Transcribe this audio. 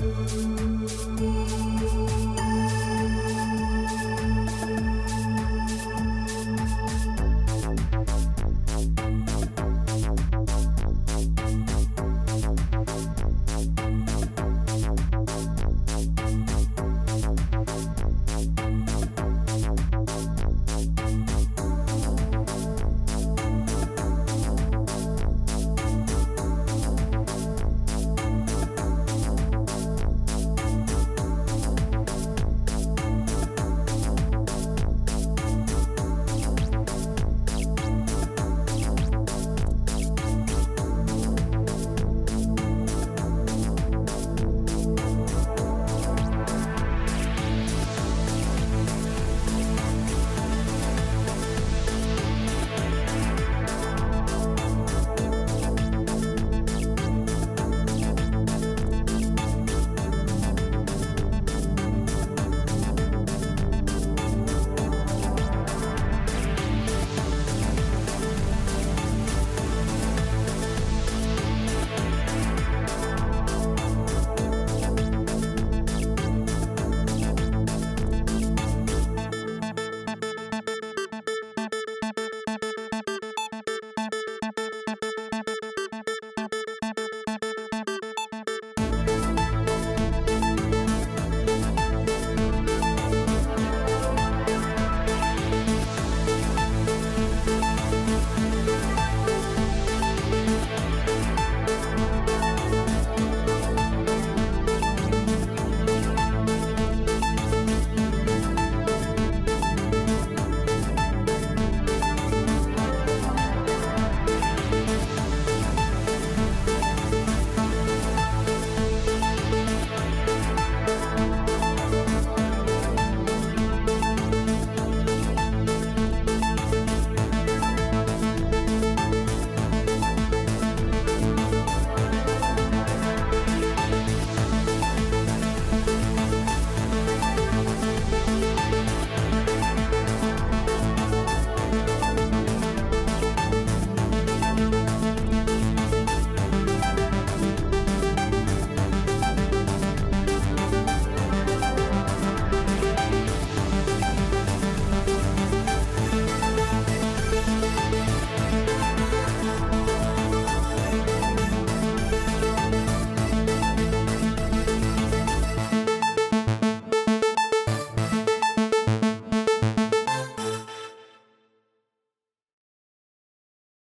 Música